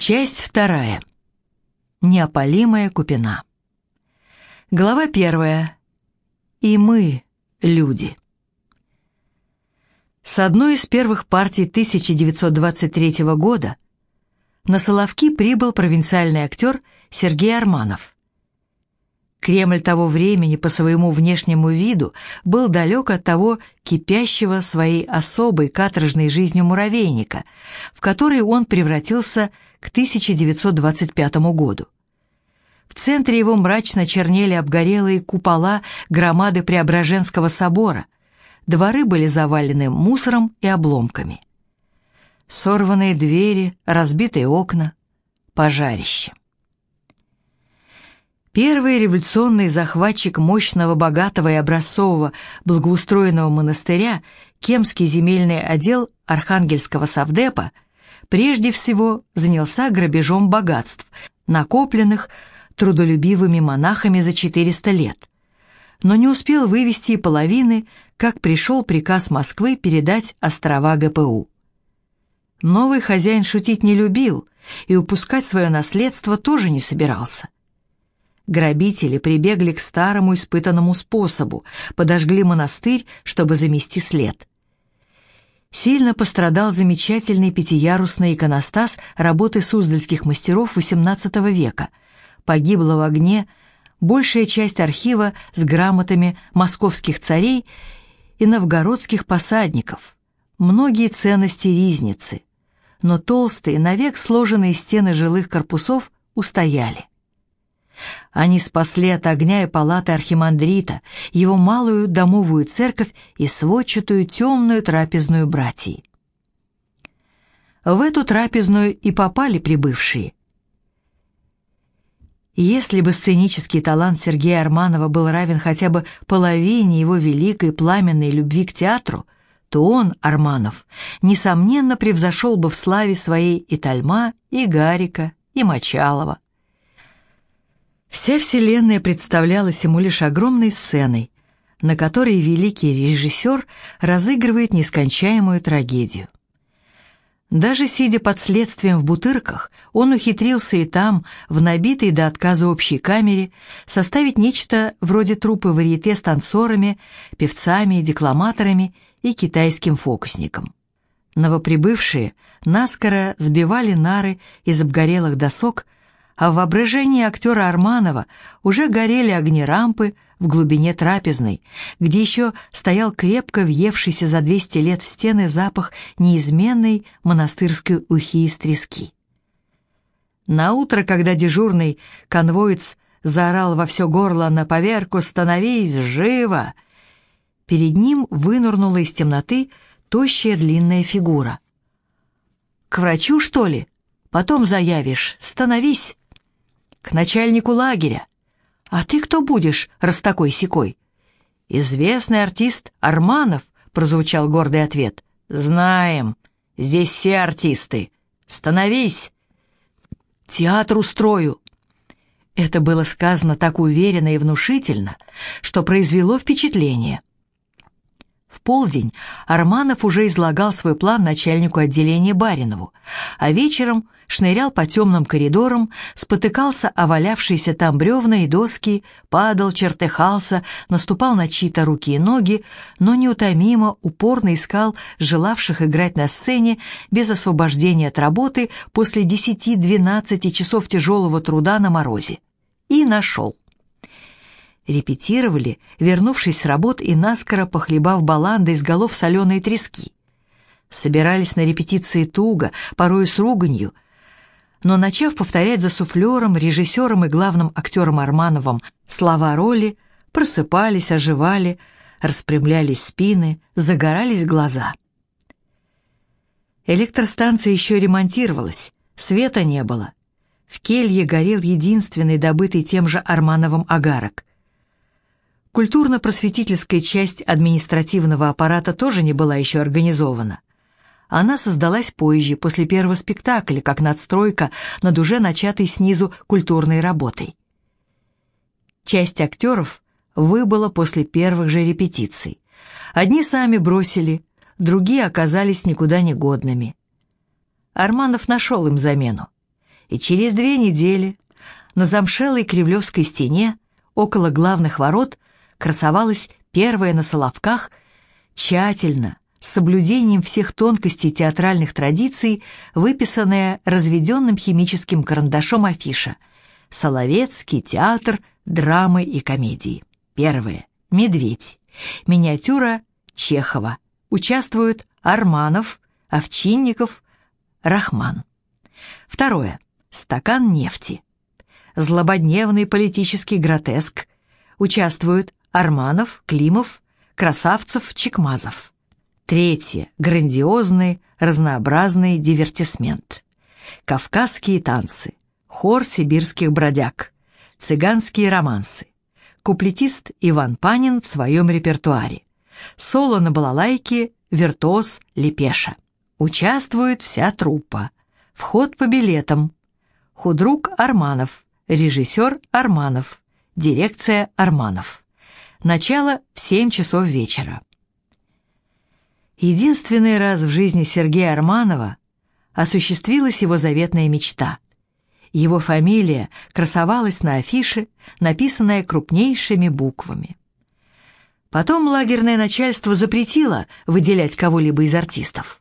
Часть вторая. Неопалимая купина. Глава первая. И мы, люди. С одной из первых партий 1923 года на Соловки прибыл провинциальный актер Сергей Арманов. Кремль того времени по своему внешнему виду был далек от того кипящего своей особой каторжной жизнью муравейника, в который он превратился к 1925 году. В центре его мрачно чернели обгорелые купола громады Преображенского собора, дворы были завалены мусором и обломками. Сорванные двери, разбитые окна, пожарище. Первый революционный захватчик мощного, богатого и образцового благоустроенного монастыря, Кемский земельный отдел Архангельского совдепа, прежде всего занялся грабежом богатств, накопленных трудолюбивыми монахами за 400 лет, но не успел вывести и половины, как пришел приказ Москвы передать острова ГПУ. Новый хозяин шутить не любил и упускать свое наследство тоже не собирался – Грабители прибегли к старому испытанному способу, подожгли монастырь, чтобы замести след. Сильно пострадал замечательный пятиярусный иконостас работы суздальских мастеров XVIII века. Погибла в огне большая часть архива с грамотами московских царей и новгородских посадников, многие ценности ризницы, но толстые, навек сложенные стены жилых корпусов устояли. Они спасли от огня и палаты архимандрита, его малую домовую церковь и сводчатую темную трапезную братьи. В эту трапезную и попали прибывшие. Если бы сценический талант Сергея Арманова был равен хотя бы половине его великой пламенной любви к театру, то он, Арманов, несомненно превзошел бы в славе своей и Тальма, и Гарика, и Мочалова. Вся Вселенная представлялась ему лишь огромной сценой, на которой великий режиссер разыгрывает нескончаемую трагедию. Даже сидя под следствием в Бутырках, он ухитрился и там, в набитой до отказа общей камере, составить нечто вроде трупы варьете с танцорами, певцами, декламаторами и китайским фокусником. Новоприбывшие наскоро сбивали нары из обгорелых досок, а в воображении актера Арманова уже горели огни рампы в глубине трапезной, где еще стоял крепко въевшийся за 200 лет в стены запах неизменной монастырской ухи из трески. На утро, когда дежурный конвоец заорал во все горло на поверку «Становись, живо!», перед ним вынырнула из темноты тощая длинная фигура. «К врачу, что ли? Потом заявишь. Становись!» К начальнику лагеря. А ты кто будешь, раз такой секой? Известный артист Арманов, прозвучал гордый ответ. Знаем, здесь все артисты. Становись. Театр устрою. Это было сказано так уверенно и внушительно, что произвело впечатление. Полдень Арманов уже излагал свой план начальнику отделения Баринову, а вечером шнырял по темным коридорам, спотыкался о валявшиеся там бревна и доски, падал, чертыхался, наступал на чьи-то руки и ноги, но неутомимо, упорно искал желавших играть на сцене без освобождения от работы после 10-12 часов тяжелого труда на морозе. И нашел репетировали, вернувшись с работ и наскоро похлебав баланды из голов соленой трески. Собирались на репетиции туго, порой с руганью, но, начав повторять за суфлером, режиссером и главным актером Армановым слова роли, просыпались, оживали, распрямлялись спины, загорались глаза. Электростанция еще ремонтировалась, света не было. В келье горел единственный добытый тем же Армановым агарок. Культурно-просветительская часть административного аппарата тоже не была еще организована. Она создалась позже, после первого спектакля, как надстройка над уже начатой снизу культурной работой. Часть актеров выбыла после первых же репетиций. Одни сами бросили, другие оказались никуда не годными. Арманов нашел им замену. и через две недели на замшелой Кремлевской стене около главных ворот красовалась первая на Соловках, тщательно, с соблюдением всех тонкостей театральных традиций, выписанная разведенным химическим карандашом афиша «Соловецкий театр драмы и комедии». Первое. «Медведь». Миниатюра Чехова. Участвуют Арманов, Овчинников, Рахман. Второе. Стакан нефти. Злободневный политический гротеск. Участвуют Арманов, Климов, Красавцев, Чекмазов. Третье. Грандиозный, разнообразный дивертисмент. Кавказские танцы. Хор сибирских бродяг. Цыганские романсы. Куплетист Иван Панин в своем репертуаре. Соло на балалайке, виртуоз Лепеша. Участвует вся труппа. Вход по билетам. Худрук Арманов, режиссер Арманов, дирекция Арманов. Начало в 7 часов вечера. Единственный раз в жизни Сергея Арманова осуществилась его заветная мечта. Его фамилия красовалась на афише, написанная крупнейшими буквами. Потом лагерное начальство запретило выделять кого-либо из артистов.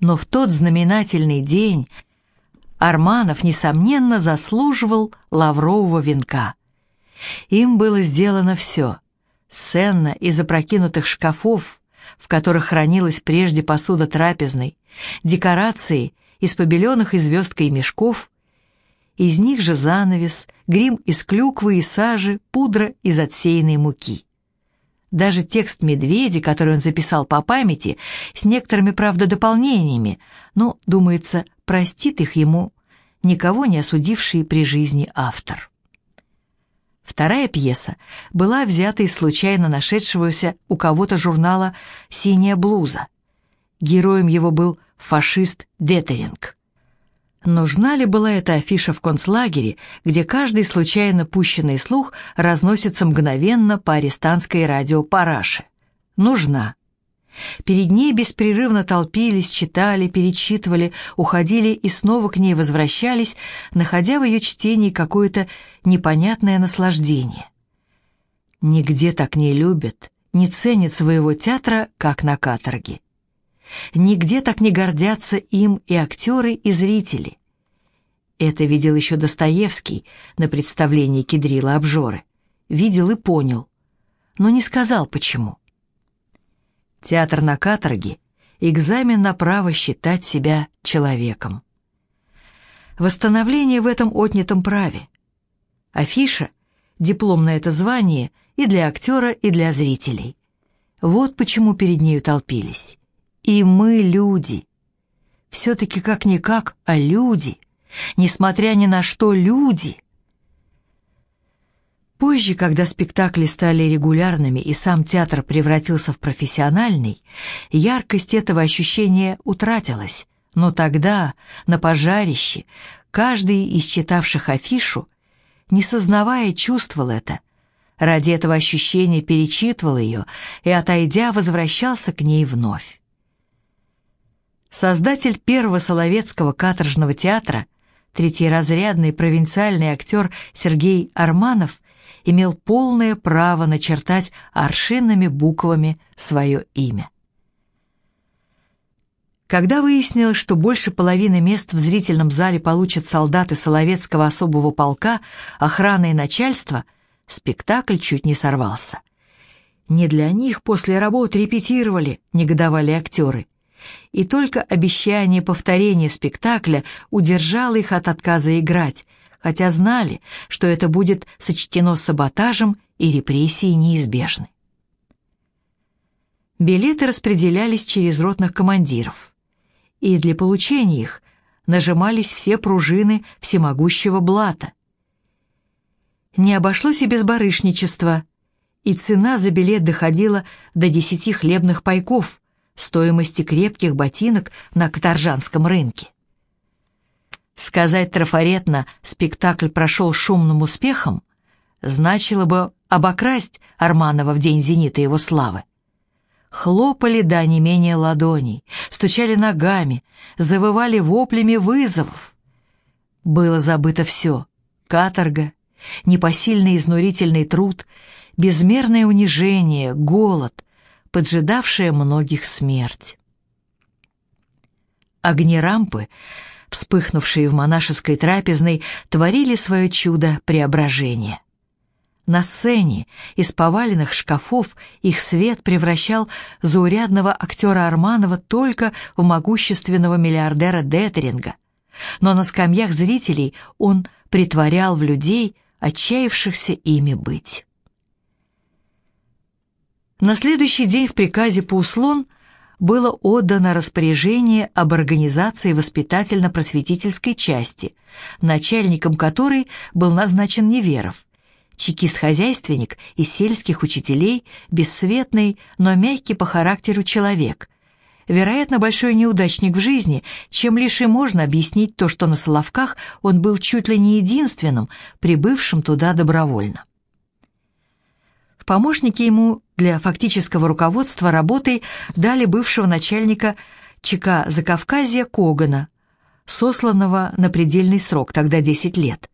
Но в тот знаменательный день Арманов, несомненно, заслуживал лаврового венка. Им было сделано все. Сцена из опрокинутых шкафов, в которых хранилась прежде посуда трапезной, декорации из побеленных и звездкой мешков, из них же занавес, грим из клюквы и сажи, пудра из отсеянной муки. Даже текст «Медведи», который он записал по памяти, с некоторыми, правда, дополнениями, но, думается, простит их ему никого не осудивший при жизни автор. Вторая пьеса была взята из случайно нашедшегося у кого-то журнала «Синяя блуза». Героем его был фашист Детеринг. Нужна ли была эта афиша в концлагере, где каждый случайно пущенный слух разносится мгновенно по арестантской радиопараше? Нужна. Перед ней беспрерывно толпились, читали, перечитывали, уходили и снова к ней возвращались, находя в ее чтении какое-то непонятное наслаждение. Нигде так не любят, не ценят своего театра, как на каторге. Нигде так не гордятся им и актеры, и зрители. Это видел еще Достоевский на представлении Кедрила Обжоры. Видел и понял, но не сказал почему. Театр на каторге — экзамен на право считать себя человеком. Восстановление в этом отнятом праве. Афиша — диплом на это звание и для актера, и для зрителей. Вот почему перед нею толпились. И мы люди. Все-таки как-никак, а люди. Несмотря ни на что, люди. Позже, когда спектакли стали регулярными и сам театр превратился в профессиональный, яркость этого ощущения утратилась. Но тогда, на пожарище, каждый из читавших афишу, не сознавая, чувствовал это. Ради этого ощущения перечитывал ее и, отойдя, возвращался к ней вновь. Создатель первого Соловецкого каторжного театра, третьеразрядный провинциальный актер Сергей Арманов, имел полное право начертать аршинными буквами свое имя. Когда выяснилось, что больше половины мест в зрительном зале получат солдаты Соловецкого особого полка, охрана и начальство, спектакль чуть не сорвался. «Не для них после работы репетировали», — негодовали актеры. И только обещание повторения спектакля удержало их от отказа играть, хотя знали, что это будет сочтено саботажем и репрессии неизбежны. Билеты распределялись через ротных командиров, и для получения их нажимались все пружины всемогущего блата. Не обошлось и без барышничества, и цена за билет доходила до десяти хлебных пайков, стоимости крепких ботинок на каторжанском рынке. Сказать трафаретно «спектакль прошел шумным успехом» значило бы обокрасть Арманова в день зенита его славы. Хлопали да не менее ладоней, стучали ногами, завывали воплями вызовов. Было забыто все — каторга, непосильный изнурительный труд, безмерное унижение, голод, поджидавшая многих смерть. Огни рампы, вспыхнувшие в монашеской трапезной, творили свое чудо преображения. На сцене из поваленных шкафов их свет превращал заурядного актера Арманова только в могущественного миллиардера Детеринга, но на скамьях зрителей он притворял в людей, отчаявшихся ими быть. На следующий день в приказе по услон было отдано распоряжение об организации воспитательно-просветительской части, начальником которой был назначен Неверов, чекист-хозяйственник из сельских учителей, бесцветный, но мягкий по характеру человек, вероятно, большой неудачник в жизни, чем лишь и можно объяснить то, что на Соловках он был чуть ли не единственным, прибывшим туда добровольно. В помощники ему для фактического руководства работой дали бывшего начальника ЧК Закавказья Когана, сосланного на предельный срок, тогда 10 лет.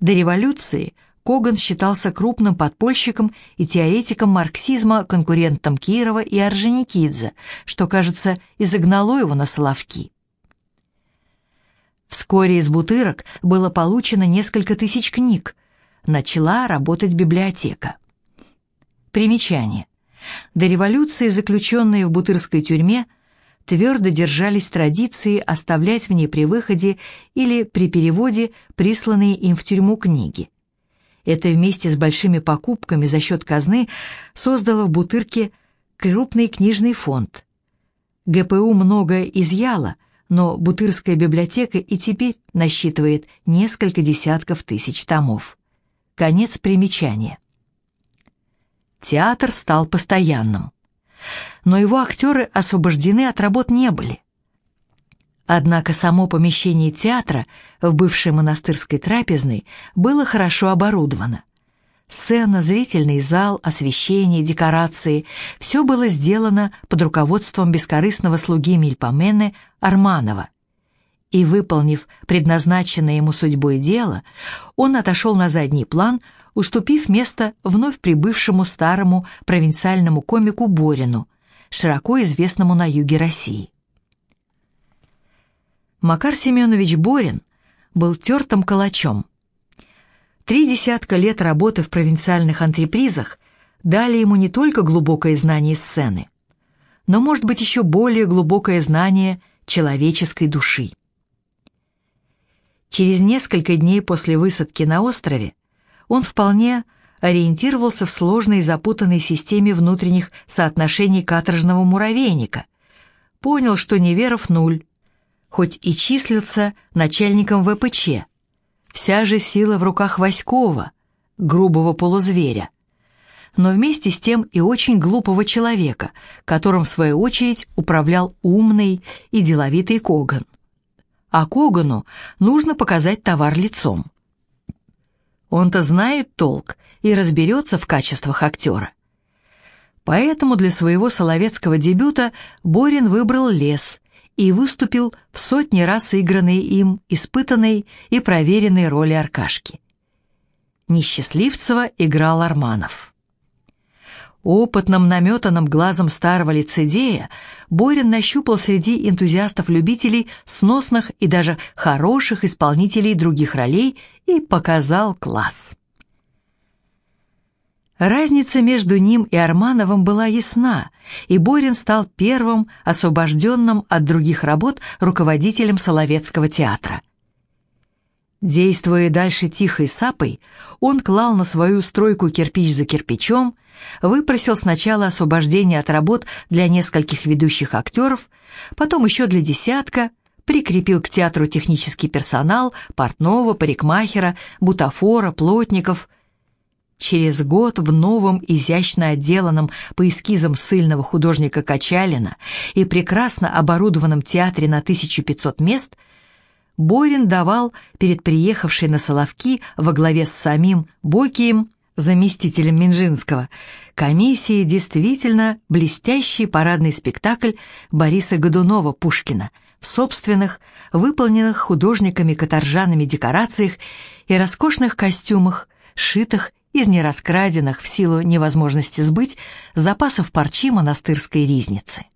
До революции Коган считался крупным подпольщиком и теоретиком марксизма, конкурентом Кирова и Орджоникидзе, что, кажется, изогнало его на Соловки. Вскоре из бутырок было получено несколько тысяч книг. Начала работать библиотека. Примечание. До революции заключенные в Бутырской тюрьме твердо держались традиции оставлять в ней при выходе или при переводе присланные им в тюрьму книги. Это вместе с большими покупками за счет казны создало в Бутырке крупный книжный фонд. ГПУ многое изъяло, но Бутырская библиотека и теперь насчитывает несколько десятков тысяч томов. Конец примечания театр стал постоянным. Но его актеры освобождены от работ не были. Однако само помещение театра в бывшей монастырской трапезной было хорошо оборудовано. Сцена, зрительный зал, освещение, декорации – все было сделано под руководством бескорыстного слуги Мильпомены Арманова. И, выполнив предназначенное ему судьбой дело, он отошел на задний план, уступив место вновь прибывшему старому провинциальному комику Борину, широко известному на юге России. Макар Семенович Борин был тертым калачом. Три десятка лет работы в провинциальных антрепризах дали ему не только глубокое знание сцены, но, может быть, еще более глубокое знание человеческой души. Через несколько дней после высадки на острове он вполне ориентировался в сложной и запутанной системе внутренних соотношений каторжного муравейника. Понял, что Неверов нуль, хоть и числился начальником ВПЧ. Вся же сила в руках Васькова, грубого полузверя. Но вместе с тем и очень глупого человека, которым в свою очередь управлял умный и деловитый Коган. А Когану нужно показать товар лицом. Он-то знает толк и разберется в качествах актера. Поэтому для своего соловецкого дебюта Борин выбрал лес и выступил в сотни раз игранной им, испытанной и проверенной роли Аркашки. Несчастливцева играл Арманов. Опытным наметанным глазом старого лицедея Борин нащупал среди энтузиастов-любителей сносных и даже хороших исполнителей других ролей и показал класс. Разница между ним и Армановым была ясна, и Борин стал первым освобожденным от других работ руководителем Соловецкого театра – Действуя дальше тихой сапой, он клал на свою стройку кирпич за кирпичом, выпросил сначала освобождение от работ для нескольких ведущих актеров, потом еще для десятка, прикрепил к театру технический персонал, портного, парикмахера, бутафора, плотников. Через год в новом изящно отделанном по эскизам сыльного художника Качалина и прекрасно оборудованном театре на 1500 мест – Борин давал перед приехавшей на Соловки во главе с самим Бокием, заместителем Минжинского, комиссии действительно блестящий парадный спектакль Бориса Годунова «Пушкина» в в собственных, выполненных художниками-каторжанами декорациях и роскошных костюмах, шитых из нераскраденных в силу невозможности сбыть запасов парчи монастырской ризницы.